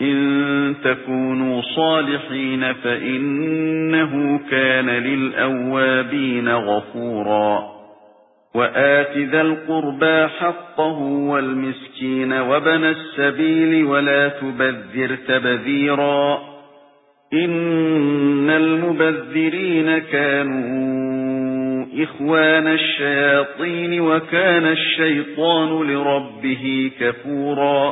إن تكونوا صالحين فإنه كان للأوابين غفورا. وآت ذا القربى حقه والمسكين وبن السبيل ولا تبذر تبذيرا. إن المبذرين كانوا إخوان الشياطين وكان الشيطان لربه كفورا.